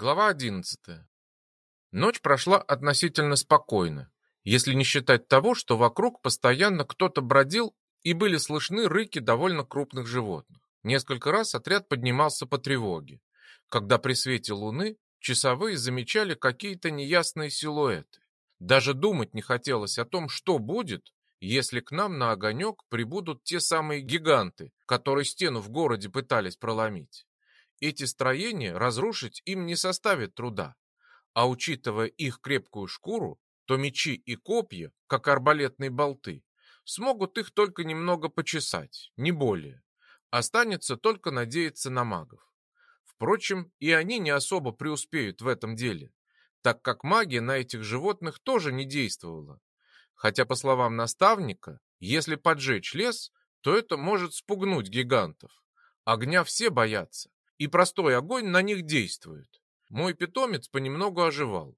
Глава 11. Ночь прошла относительно спокойно, если не считать того, что вокруг постоянно кто-то бродил и были слышны рыки довольно крупных животных. Несколько раз отряд поднимался по тревоге, когда при свете луны часовые замечали какие-то неясные силуэты. Даже думать не хотелось о том, что будет, если к нам на огонек прибудут те самые гиганты, которые стену в городе пытались проломить. Эти строения разрушить им не составит труда, а учитывая их крепкую шкуру, то мечи и копья, как арбалетные болты, смогут их только немного почесать, не более. Останется только надеяться на магов. Впрочем, и они не особо преуспеют в этом деле, так как магия на этих животных тоже не действовала. Хотя, по словам наставника, если поджечь лес, то это может спугнуть гигантов. Огня все боятся, и простой огонь на них действует. Мой питомец понемногу оживал.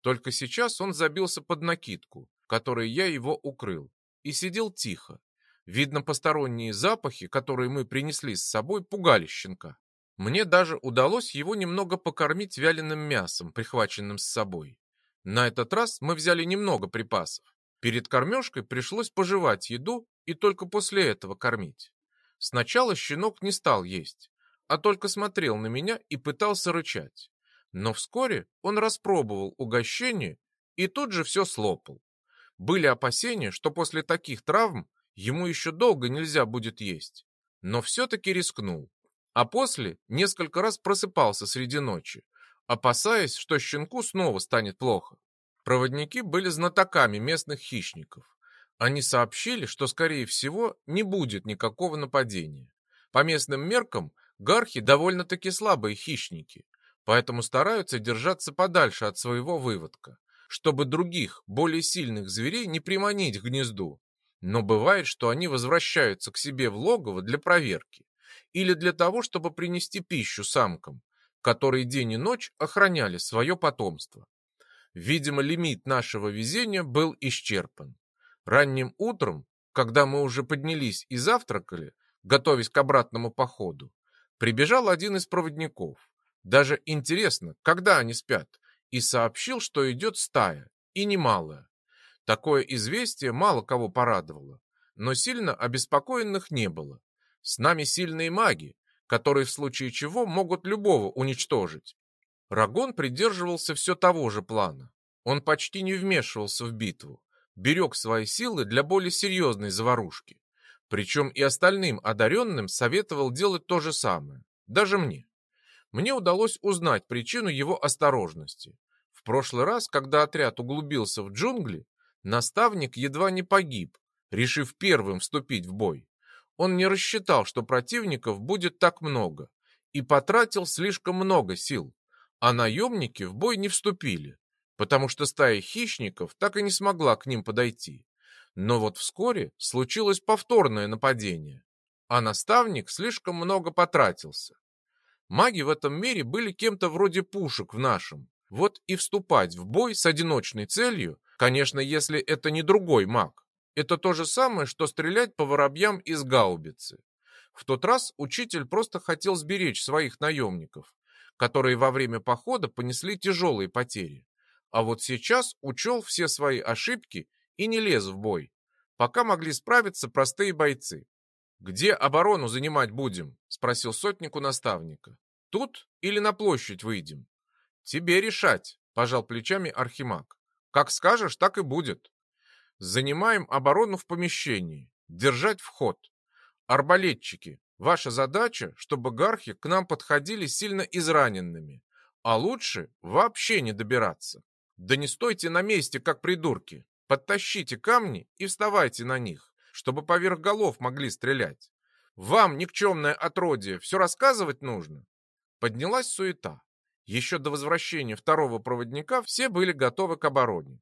Только сейчас он забился под накидку, которой я его укрыл, и сидел тихо. Видно, посторонние запахи, которые мы принесли с собой, пугали щенка. Мне даже удалось его немного покормить вяленым мясом, прихваченным с собой. На этот раз мы взяли немного припасов. Перед кормежкой пришлось пожевать еду и только после этого кормить. Сначала щенок не стал есть, а только смотрел на меня и пытался рычать. Но вскоре он распробовал угощение и тут же все слопал. Были опасения, что после таких травм ему еще долго нельзя будет есть. Но все-таки рискнул. А после несколько раз просыпался среди ночи, опасаясь, что щенку снова станет плохо. Проводники были знатоками местных хищников. Они сообщили, что, скорее всего, не будет никакого нападения. По местным меркам Гархи довольно-таки слабые хищники, поэтому стараются держаться подальше от своего выводка, чтобы других, более сильных зверей не приманить к гнезду. Но бывает, что они возвращаются к себе в логово для проверки или для того, чтобы принести пищу самкам, которые день и ночь охраняли свое потомство. Видимо, лимит нашего везения был исчерпан. Ранним утром, когда мы уже поднялись и завтракали, готовясь к обратному походу, Прибежал один из проводников. Даже интересно, когда они спят, и сообщил, что идет стая, и немалая. Такое известие мало кого порадовало, но сильно обеспокоенных не было. С нами сильные маги, которые в случае чего могут любого уничтожить. Рагон придерживался все того же плана. Он почти не вмешивался в битву, берег свои силы для более серьезной заварушки. Причем и остальным одаренным советовал делать то же самое, даже мне. Мне удалось узнать причину его осторожности. В прошлый раз, когда отряд углубился в джунгли, наставник едва не погиб, решив первым вступить в бой. Он не рассчитал, что противников будет так много, и потратил слишком много сил, а наемники в бой не вступили, потому что стая хищников так и не смогла к ним подойти. Но вот вскоре случилось повторное нападение, а наставник слишком много потратился. Маги в этом мире были кем-то вроде пушек в нашем. Вот и вступать в бой с одиночной целью, конечно, если это не другой маг, это то же самое, что стрелять по воробьям из гаубицы. В тот раз учитель просто хотел сберечь своих наемников, которые во время похода понесли тяжелые потери. А вот сейчас учел все свои ошибки и не лез в бой. Пока могли справиться простые бойцы. «Где оборону занимать будем?» — спросил сотнику наставника. «Тут или на площадь выйдем?» «Тебе решать», — пожал плечами Архимаг. «Как скажешь, так и будет. Занимаем оборону в помещении, держать вход. Арбалетчики, ваша задача, чтобы гархи к нам подходили сильно израненными, а лучше вообще не добираться. Да не стойте на месте, как придурки. Подтащите камни и вставайте на них, чтобы поверх голов могли стрелять. Вам, никчемное отродье, все рассказывать нужно?» Поднялась суета. Еще до возвращения второго проводника все были готовы к обороне.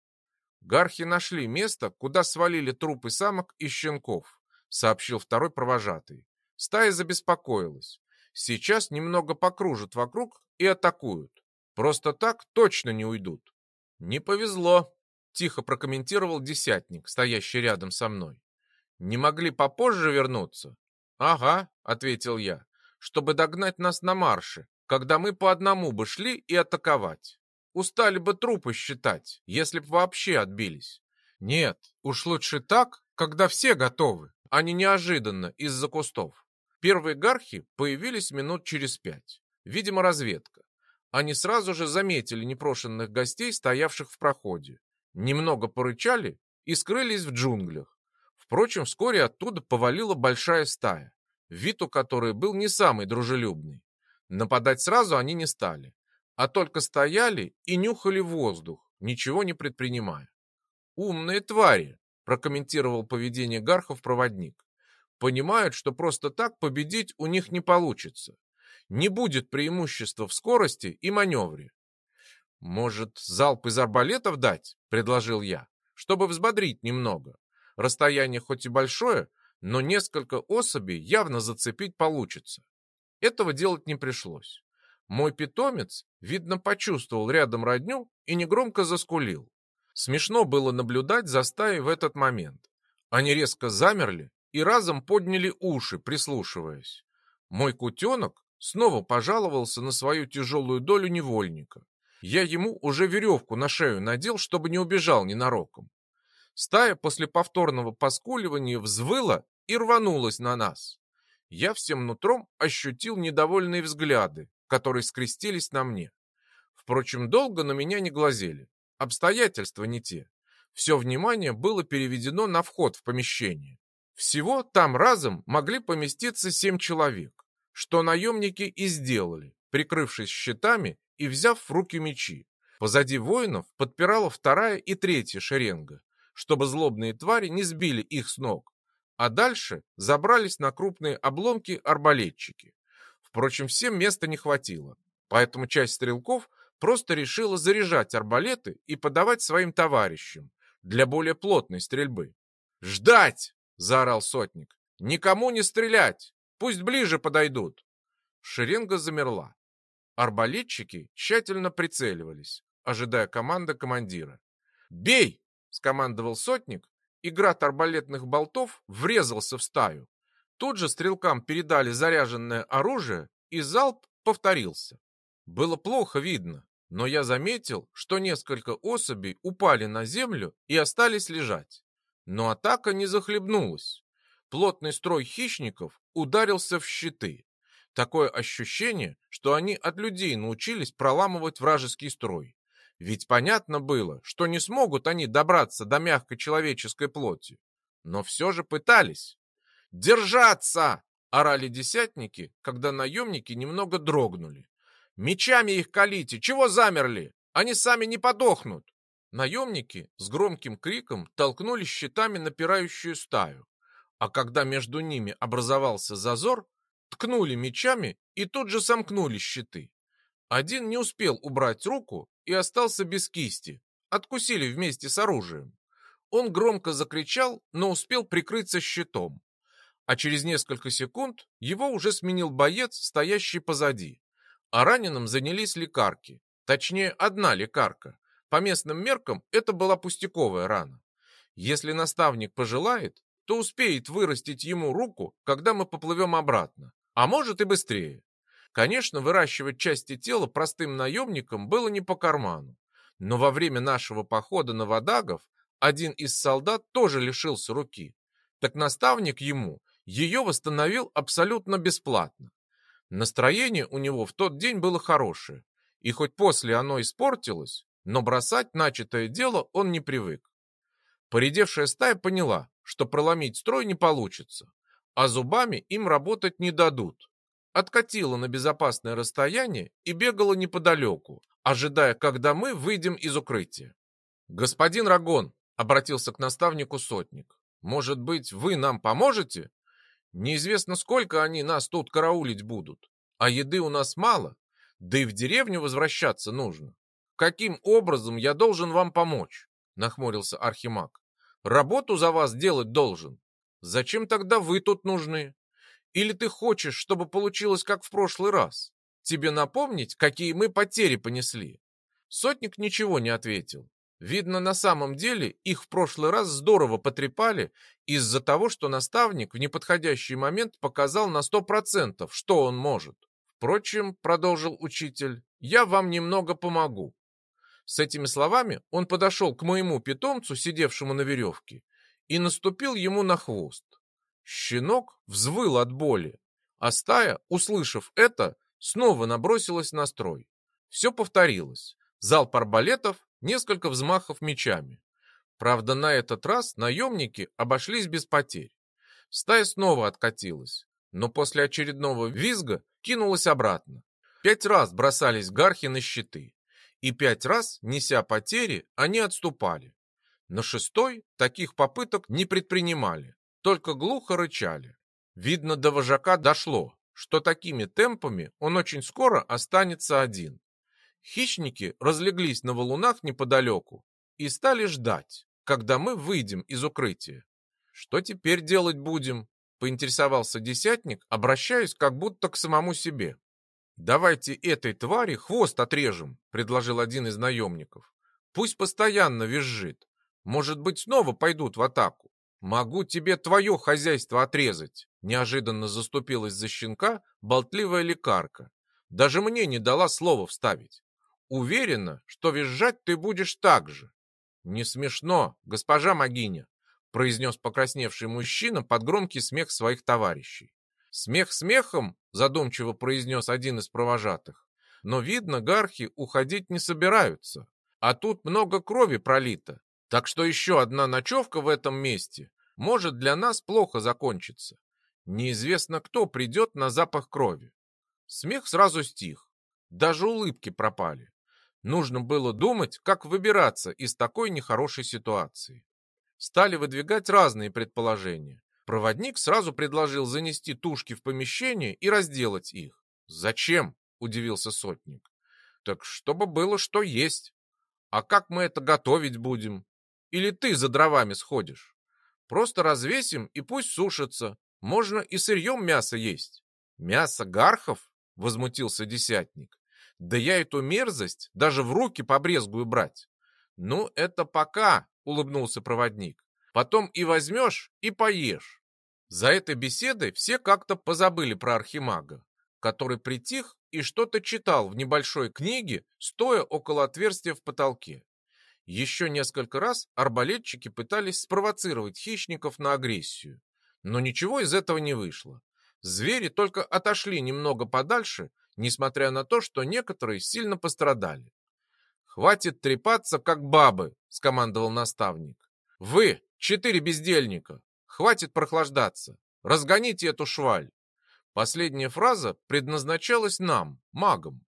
Гархи нашли место, куда свалили трупы самок и щенков, сообщил второй провожатый. Стая забеспокоилась. Сейчас немного покружат вокруг и атакуют. Просто так точно не уйдут. Не повезло, Тихо прокомментировал десятник, стоящий рядом со мной. «Не могли попозже вернуться?» «Ага», — ответил я, — «чтобы догнать нас на марше, когда мы по одному бы шли и атаковать. Устали бы трупы считать, если б вообще отбились. Нет, уж лучше так, когда все готовы, а не неожиданно из-за кустов. Первые гархи появились минут через пять. Видимо, разведка. Они сразу же заметили непрошенных гостей, стоявших в проходе. Немного порычали и скрылись в джунглях. Впрочем, вскоре оттуда повалила большая стая, вид у которой был не самый дружелюбный. Нападать сразу они не стали а только стояли и нюхали воздух, ничего не предпринимая. «Умные твари», – прокомментировал поведение Гархов проводник. «Понимают, что просто так победить у них не получится. Не будет преимущества в скорости и маневре». «Может, залп из арбалетов дать?» – предложил я, чтобы взбодрить немного. Расстояние хоть и большое, но несколько особей явно зацепить получится. Этого делать не пришлось. Мой питомец, видно, почувствовал рядом родню и негромко заскулил. Смешно было наблюдать за стаей в этот момент. Они резко замерли и разом подняли уши, прислушиваясь. Мой кутенок снова пожаловался на свою тяжелую долю невольника. Я ему уже веревку на шею надел, чтобы не убежал ненароком. Стая после повторного поскуливания взвыла и рванулась на нас. Я всем нутром ощутил недовольные взгляды, которые скрестились на мне. Впрочем, долго на меня не глазели. Обстоятельства не те. Все внимание было переведено на вход в помещение. Всего там разом могли поместиться семь человек, что наемники и сделали, прикрывшись щитами и взяв в руки мечи. Позади воинов подпирала вторая и третья шеренга, чтобы злобные твари не сбили их с ног, а дальше забрались на крупные обломки арбалетчики. Впрочем, всем места не хватило, поэтому часть стрелков просто решила заряжать арбалеты и подавать своим товарищам для более плотной стрельбы. «Ждать!» — заорал сотник. «Никому не стрелять! Пусть ближе подойдут!» Шеренга замерла. Арбалетчики тщательно прицеливались, ожидая команды командира. «Бей!» — скомандовал сотник, и град арбалетных болтов врезался в стаю. Тут же стрелкам передали заряженное оружие, и залп повторился. Было плохо видно, но я заметил, что несколько особей упали на землю и остались лежать. Но атака не захлебнулась. Плотный строй хищников ударился в щиты. Такое ощущение, что они от людей научились проламывать вражеский строй. Ведь понятно было, что не смогут они добраться до мягкой человеческой плоти. Но все же пытались. «Держаться!» — орали десятники, когда наемники немного дрогнули. «Мечами их колите! Чего замерли? Они сами не подохнут!» Наемники с громким криком толкнули щитами напирающую стаю, а когда между ними образовался зазор, ткнули мечами и тут же сомкнули щиты. Один не успел убрать руку и остался без кисти, откусили вместе с оружием. Он громко закричал, но успел прикрыться щитом а через несколько секунд его уже сменил боец, стоящий позади. А раненым занялись лекарки, точнее одна лекарка. По местным меркам это была пустяковая рана. Если наставник пожелает, то успеет вырастить ему руку, когда мы поплывем обратно, а может и быстрее. Конечно, выращивать части тела простым наемникам было не по карману, но во время нашего похода на водагов один из солдат тоже лишился руки. Так наставник ему ее восстановил абсолютно бесплатно. Настроение у него в тот день было хорошее, и хоть после оно испортилось, но бросать начатое дело он не привык. Поредевшая стая поняла, что проломить строй не получится, а зубами им работать не дадут. Откатила на безопасное расстояние и бегала неподалеку, ожидая, когда мы выйдем из укрытия. «Господин Рагон», — обратился к наставнику сотник, «может быть, вы нам поможете?» Неизвестно, сколько они нас тут караулить будут. А еды у нас мало, да и в деревню возвращаться нужно. Каким образом я должен вам помочь? Нахмурился Архимаг. Работу за вас делать должен. Зачем тогда вы тут нужны? Или ты хочешь, чтобы получилось как в прошлый раз? Тебе напомнить, какие мы потери понесли? Сотник ничего не ответил. Видно, на самом деле их в прошлый раз здорово потрепали из-за того, что наставник в неподходящий момент показал на сто процентов, что он может. Впрочем, продолжил учитель, я вам немного помогу. С этими словами он подошел к моему питомцу, сидевшему на веревке, и наступил ему на хвост. Щенок взвыл от боли, а стая, услышав это, снова набросилась на строй. Все повторилось. Залп арбалетов, несколько взмахов мечами. Правда, на этот раз наемники обошлись без потерь. Стая снова откатилась, но после очередного визга кинулась обратно. Пять раз бросались гархи на щиты, и пять раз, неся потери, они отступали. На шестой таких попыток не предпринимали, только глухо рычали. Видно, до вожака дошло, что такими темпами он очень скоро останется один. Хищники разлеглись на валунах неподалеку и стали ждать, когда мы выйдем из укрытия. Что теперь делать будем? Поинтересовался десятник, обращаясь как будто к самому себе. «Давайте этой твари хвост отрежем», — предложил один из наемников. «Пусть постоянно визжит. Может быть, снова пойдут в атаку. Могу тебе твое хозяйство отрезать», — неожиданно заступилась за щенка болтливая лекарка. Даже мне не дала слова вставить. Уверена, что визжать ты будешь так же. Не смешно, госпожа Магиня, произнес покрасневший мужчина под громкий смех своих товарищей. Смех смехом, задумчиво произнес один из провожатых. Но видно, гархи уходить не собираются. А тут много крови пролито. Так что еще одна ночевка в этом месте может для нас плохо закончиться. Неизвестно, кто придет на запах крови. Смех сразу стих. Даже улыбки пропали. Нужно было думать, как выбираться из такой нехорошей ситуации. Стали выдвигать разные предположения. Проводник сразу предложил занести тушки в помещение и разделать их. «Зачем?» – удивился сотник. «Так чтобы было что есть. А как мы это готовить будем? Или ты за дровами сходишь? Просто развесим и пусть сушится. Можно и сырьем мясо есть». «Мясо гархов?» – возмутился десятник. Да я эту мерзость даже в руки побрезгую брать. Ну, это пока, улыбнулся проводник. Потом и возьмешь, и поешь. За этой беседой все как-то позабыли про архимага, который притих и что-то читал в небольшой книге, стоя около отверстия в потолке. Еще несколько раз арбалетчики пытались спровоцировать хищников на агрессию, но ничего из этого не вышло. Звери только отошли немного подальше несмотря на то, что некоторые сильно пострадали. «Хватит трепаться, как бабы», — скомандовал наставник. «Вы, четыре бездельника, хватит прохлаждаться. Разгоните эту шваль». Последняя фраза предназначалась нам, магам.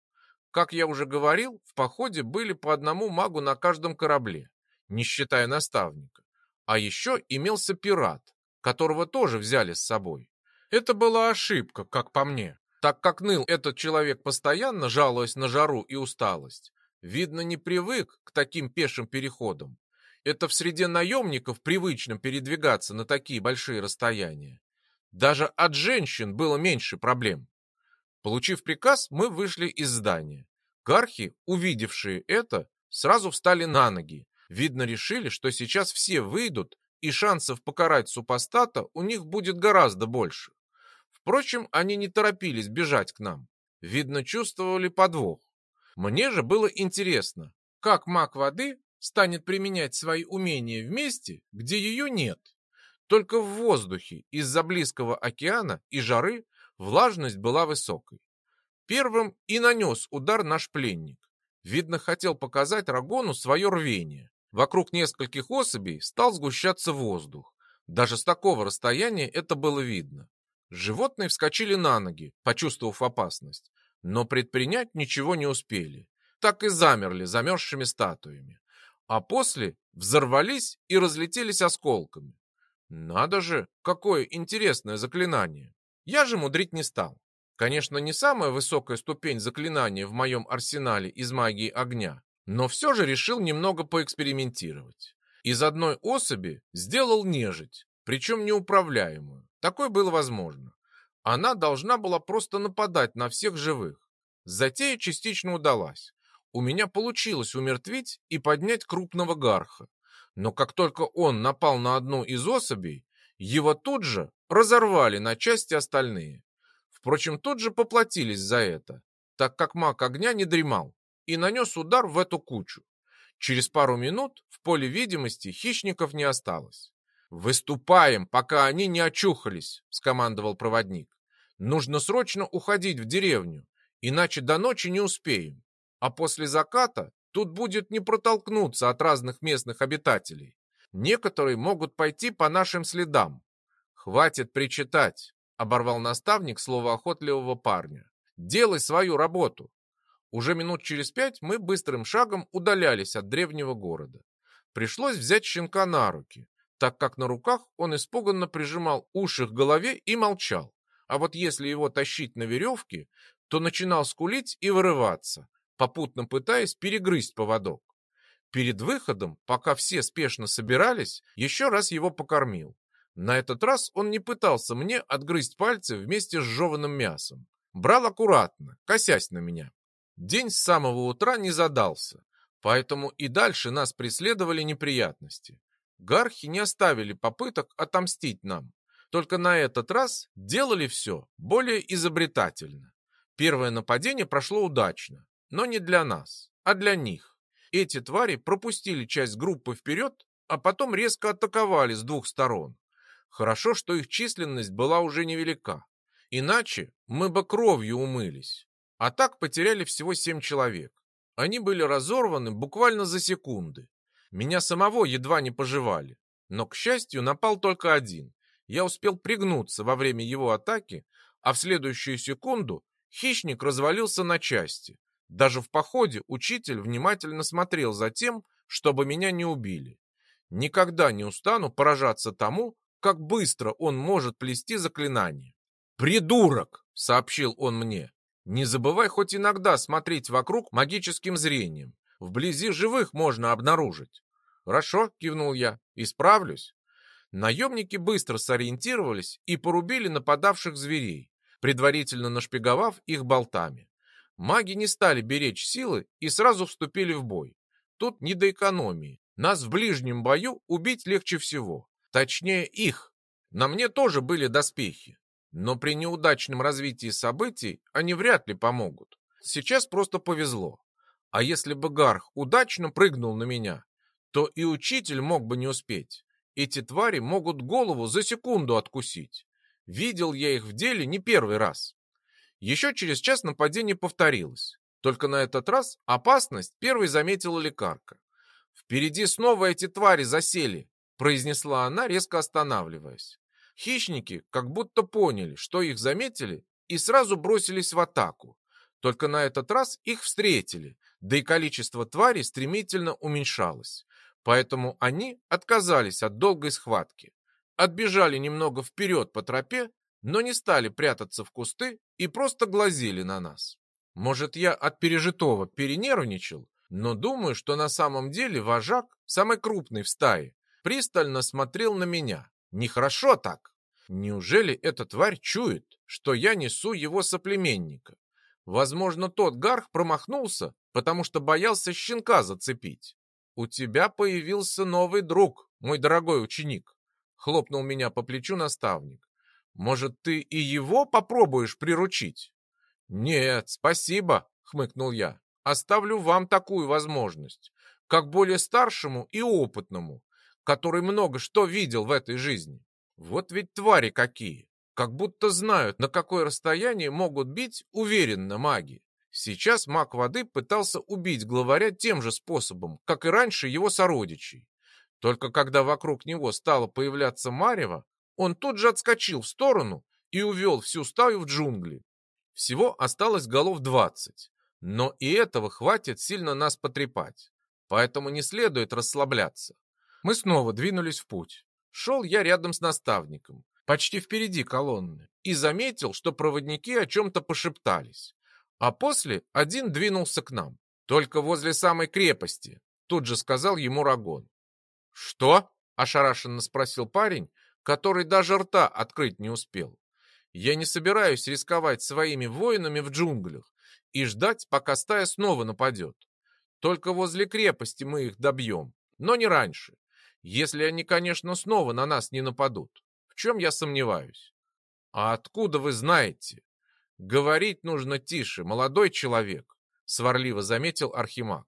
Как я уже говорил, в походе были по одному магу на каждом корабле, не считая наставника. А еще имелся пират, которого тоже взяли с собой. Это была ошибка, как по мне. Так как ныл этот человек постоянно, жалуясь на жару и усталость, видно, не привык к таким пешим переходам. Это в среде наемников привычно передвигаться на такие большие расстояния. Даже от женщин было меньше проблем. Получив приказ, мы вышли из здания. Гархи, увидевшие это, сразу встали на ноги. Видно, решили, что сейчас все выйдут, и шансов покарать супостата у них будет гораздо больше. Впрочем, они не торопились бежать к нам. Видно, чувствовали подвох. Мне же было интересно, как маг воды станет применять свои умения в месте, где ее нет. Только в воздухе из-за близкого океана и жары влажность была высокой. Первым и нанес удар наш пленник. Видно, хотел показать Рагону свое рвение. Вокруг нескольких особей стал сгущаться воздух. Даже с такого расстояния это было видно. Животные вскочили на ноги, почувствовав опасность, но предпринять ничего не успели. Так и замерли замерзшими статуями. А после взорвались и разлетелись осколками. Надо же, какое интересное заклинание. Я же мудрить не стал. Конечно, не самая высокая ступень заклинания в моем арсенале из магии огня, но все же решил немного поэкспериментировать. Из одной особи сделал нежить, причем неуправляемую. Такое было возможно. Она должна была просто нападать на всех живых. Затея частично удалась. У меня получилось умертвить и поднять крупного гарха. Но как только он напал на одну из особей, его тут же разорвали на части остальные. Впрочем, тут же поплатились за это, так как маг огня не дремал и нанес удар в эту кучу. Через пару минут в поле видимости хищников не осталось. «Выступаем, пока они не очухались», — скомандовал проводник. «Нужно срочно уходить в деревню, иначе до ночи не успеем. А после заката тут будет не протолкнуться от разных местных обитателей. Некоторые могут пойти по нашим следам. Хватит причитать, оборвал наставник слово охотливого парня. Делай свою работу. Уже минут через пять мы быстрым шагом удалялись от древнего города. Пришлось взять щенка на руки, так как на руках он испуганно прижимал уши к голове и молчал. А вот если его тащить на веревке, то начинал скулить и вырываться, попутно пытаясь перегрызть поводок. Перед выходом, пока все спешно собирались, еще раз его покормил. На этот раз он не пытался мне отгрызть пальцы вместе с жеванным мясом. Брал аккуратно, косясь на меня. День с самого утра не задался, поэтому и дальше нас преследовали неприятности. Гархи не оставили попыток отомстить нам, только на этот раз делали все более изобретательно. Первое нападение прошло удачно, но не для нас, а для них. Эти твари пропустили часть группы вперед, а потом резко атаковали с двух сторон. Хорошо, что их численность была уже невелика, иначе мы бы кровью умылись. А так потеряли всего семь человек. Они были разорваны буквально за секунды. Меня самого едва не пожевали. Но, к счастью, напал только один. Я успел пригнуться во время его атаки, а в следующую секунду хищник развалился на части. Даже в походе учитель внимательно смотрел за тем, чтобы меня не убили. Никогда не устану поражаться тому, как быстро он может плести заклинания. «Придурок!» — сообщил он мне. «Не забывай хоть иногда смотреть вокруг магическим зрением. Вблизи живых можно обнаружить. Хорошо, кивнул я. Исправлюсь. Наемники быстро сориентировались и порубили нападавших зверей, предварительно нашпиговав их болтами. Маги не стали беречь силы и сразу вступили в бой. Тут не до экономии. Нас в ближнем бою убить легче всего. Точнее, их. На мне тоже были доспехи. Но при неудачном развитии событий они вряд ли помогут. Сейчас просто повезло. А если бы Гарх удачно прыгнул на меня, то и учитель мог бы не успеть. Эти твари могут голову за секунду откусить. Видел я их в деле не первый раз. Еще через час нападение повторилось. Только на этот раз опасность первой заметила лекарка. «Впереди снова эти твари засели», — произнесла она, резко останавливаясь. Хищники как будто поняли, что их заметили, и сразу бросились в атаку. Только на этот раз их встретили, да и количество тварей стремительно уменьшалось. Поэтому они отказались от долгой схватки. Отбежали немного вперед по тропе, но не стали прятаться в кусты и просто глазели на нас. Может, я от пережитого перенервничал, но думаю, что на самом деле вожак, самый крупный в стае, пристально смотрел на меня. Нехорошо так. Неужели эта тварь чует, что я несу его соплеменника? Возможно, тот гарх промахнулся, потому что боялся щенка зацепить. «У тебя появился новый друг, мой дорогой ученик», — хлопнул меня по плечу наставник. «Может, ты и его попробуешь приручить?» «Нет, спасибо», — хмыкнул я. «Оставлю вам такую возможность, как более старшему и опытному, который много что видел в этой жизни. Вот ведь твари какие! как будто знают, на какое расстояние могут бить уверенно маги. Сейчас маг воды пытался убить главаря тем же способом, как и раньше его сородичей. Только когда вокруг него стало появляться марево, он тут же отскочил в сторону и увел всю стаю в джунгли. Всего осталось голов двадцать, но и этого хватит сильно нас потрепать, поэтому не следует расслабляться. Мы снова двинулись в путь. Шел я рядом с наставником, почти впереди колонны, и заметил, что проводники о чем-то пошептались. А после один двинулся к нам, только возле самой крепости, тут же сказал ему Рагон. «Что?» – ошарашенно спросил парень, который даже рта открыть не успел. «Я не собираюсь рисковать своими воинами в джунглях и ждать, пока стая снова нападет. Только возле крепости мы их добьем, но не раньше, если они, конечно, снова на нас не нападут в чем я сомневаюсь. А откуда вы знаете? Говорить нужно тише, молодой человек, сварливо заметил Архимаг.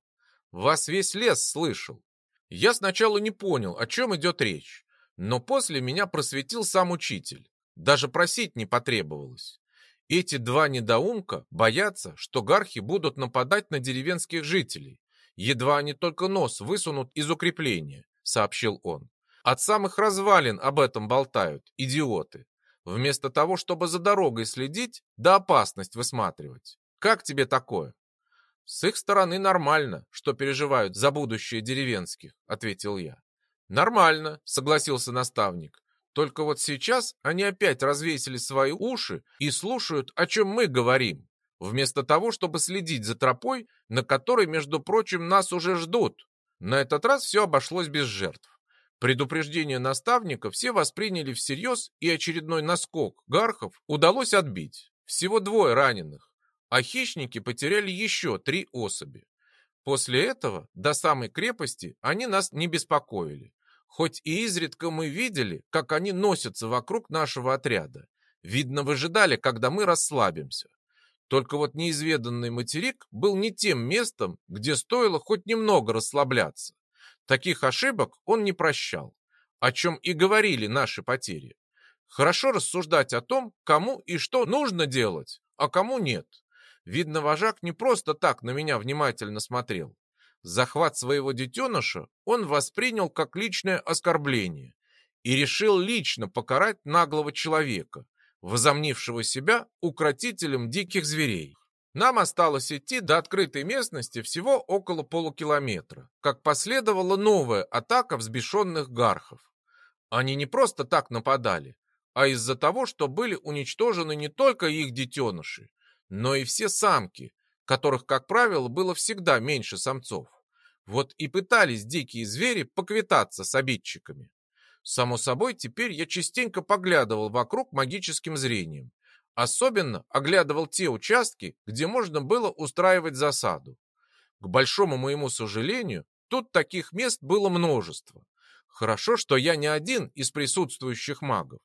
Вас весь лес слышал. Я сначала не понял, о чем идет речь, но после меня просветил сам учитель. Даже просить не потребовалось. Эти два недоумка боятся, что гархи будут нападать на деревенских жителей. Едва они только нос высунут из укрепления, сообщил он. От самых развалин об этом болтают, идиоты. Вместо того, чтобы за дорогой следить, да опасность высматривать. Как тебе такое? С их стороны нормально, что переживают за будущее деревенских, ответил я. Нормально, согласился наставник. Только вот сейчас они опять развесили свои уши и слушают, о чем мы говорим, вместо того, чтобы следить за тропой, на которой, между прочим, нас уже ждут. На этот раз все обошлось без жертв. Предупреждение наставника все восприняли всерьез, и очередной наскок гархов удалось отбить. Всего двое раненых, а хищники потеряли еще три особи. После этого до самой крепости они нас не беспокоили. Хоть и изредка мы видели, как они носятся вокруг нашего отряда. Видно, выжидали, когда мы расслабимся. Только вот неизведанный материк был не тем местом, где стоило хоть немного расслабляться. Таких ошибок он не прощал, о чем и говорили наши потери. Хорошо рассуждать о том, кому и что нужно делать, а кому нет. Видно, вожак не просто так на меня внимательно смотрел. Захват своего детеныша он воспринял как личное оскорбление и решил лично покарать наглого человека, возомнившего себя укротителем диких зверей. Нам осталось идти до открытой местности всего около полукилометра, как последовала новая атака взбешенных гархов. Они не просто так нападали, а из-за того, что были уничтожены не только их детеныши, но и все самки, которых, как правило, было всегда меньше самцов. Вот и пытались дикие звери поквитаться с обидчиками. Само собой, теперь я частенько поглядывал вокруг магическим зрением Особенно оглядывал те участки, где можно было устраивать засаду. К большому моему сожалению, тут таких мест было множество. Хорошо, что я не один из присутствующих магов.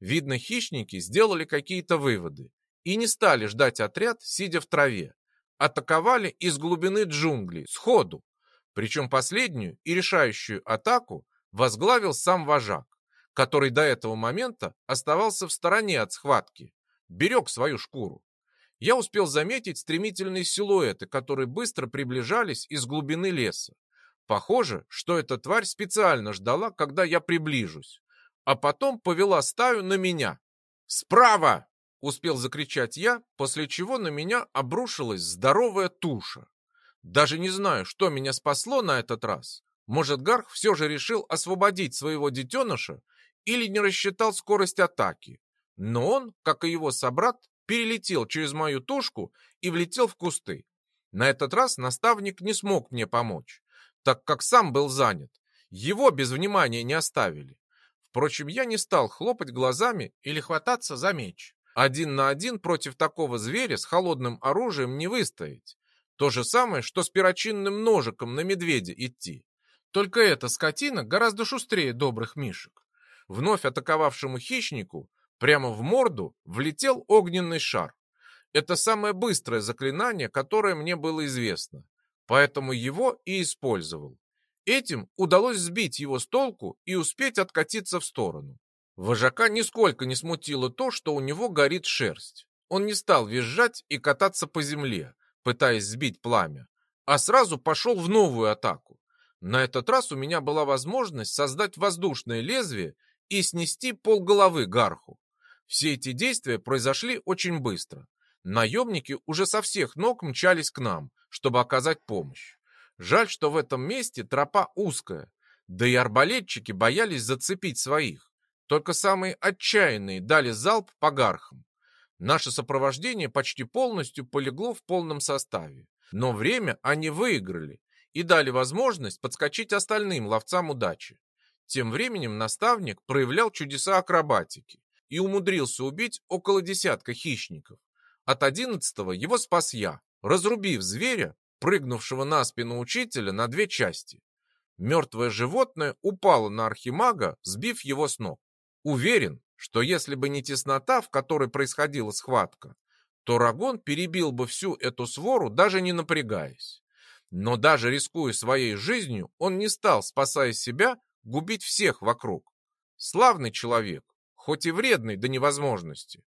Видно, хищники сделали какие-то выводы и не стали ждать отряд, сидя в траве. Атаковали из глубины джунглей, сходу. Причем последнюю и решающую атаку возглавил сам вожак, который до этого момента оставался в стороне от схватки берег свою шкуру. Я успел заметить стремительные силуэты, которые быстро приближались из глубины леса. Похоже, что эта тварь специально ждала, когда я приближусь, а потом повела стаю на меня. «Справа!» — успел закричать я, после чего на меня обрушилась здоровая туша. Даже не знаю, что меня спасло на этот раз. Может, Гарх все же решил освободить своего детеныша или не рассчитал скорость атаки. Но он, как и его собрат, перелетел через мою тушку и влетел в кусты. На этот раз наставник не смог мне помочь, так как сам был занят. Его без внимания не оставили. Впрочем, я не стал хлопать глазами или хвататься за меч. Один на один против такого зверя с холодным оружием не выстоять. То же самое, что с перочинным ножиком на медведя идти. Только эта скотина гораздо шустрее добрых мишек. Вновь атаковавшему хищнику Прямо в морду влетел огненный шар. Это самое быстрое заклинание, которое мне было известно, поэтому его и использовал. Этим удалось сбить его с толку и успеть откатиться в сторону. Вожака нисколько не смутило то, что у него горит шерсть. Он не стал визжать и кататься по земле, пытаясь сбить пламя, а сразу пошел в новую атаку. На этот раз у меня была возможность создать воздушное лезвие и снести полголовы гарху. Все эти действия произошли очень быстро. Наемники уже со всех ног мчались к нам, чтобы оказать помощь. Жаль, что в этом месте тропа узкая, да и арбалетчики боялись зацепить своих. Только самые отчаянные дали залп по гархам. Наше сопровождение почти полностью полегло в полном составе. Но время они выиграли и дали возможность подскочить остальным ловцам удачи. Тем временем наставник проявлял чудеса акробатики и умудрился убить около десятка хищников. От одиннадцатого его спас я, разрубив зверя, прыгнувшего на спину учителя на две части. Мертвое животное упало на архимага, сбив его с ног. Уверен, что если бы не теснота, в которой происходила схватка, то Рагон перебил бы всю эту свору, даже не напрягаясь. Но даже рискуя своей жизнью, он не стал, спасая себя, губить всех вокруг. Славный человек, хоть и вредный до невозможности.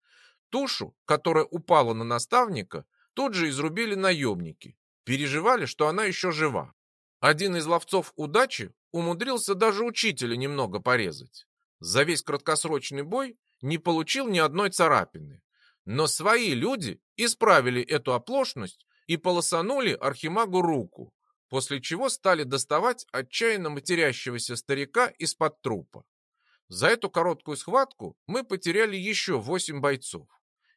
Тушу, которая упала на наставника, тут же изрубили наемники. Переживали, что она еще жива. Один из ловцов удачи умудрился даже учителя немного порезать. За весь краткосрочный бой не получил ни одной царапины. Но свои люди исправили эту оплошность и полосанули Архимагу руку, после чего стали доставать отчаянно матерящегося старика из-под трупа. За эту короткую схватку мы потеряли еще восемь бойцов.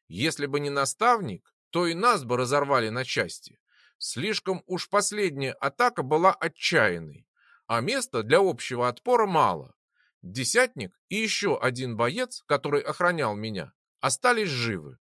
Если бы не наставник, то и нас бы разорвали на части. Слишком уж последняя атака была отчаянной, а места для общего отпора мало. Десятник и еще один боец, который охранял меня, остались живы,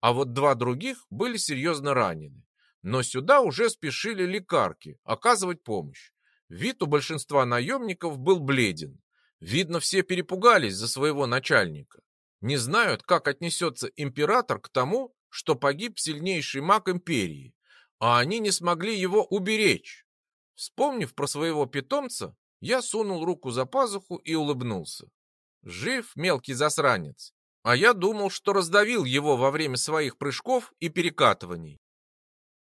а вот два других были серьезно ранены. Но сюда уже спешили лекарки оказывать помощь. Вид у большинства наемников был бледен. Видно, все перепугались за своего начальника. Не знают, как отнесется император к тому, что погиб сильнейший маг империи, а они не смогли его уберечь. Вспомнив про своего питомца, я сунул руку за пазуху и улыбнулся. Жив мелкий засранец, а я думал, что раздавил его во время своих прыжков и перекатываний.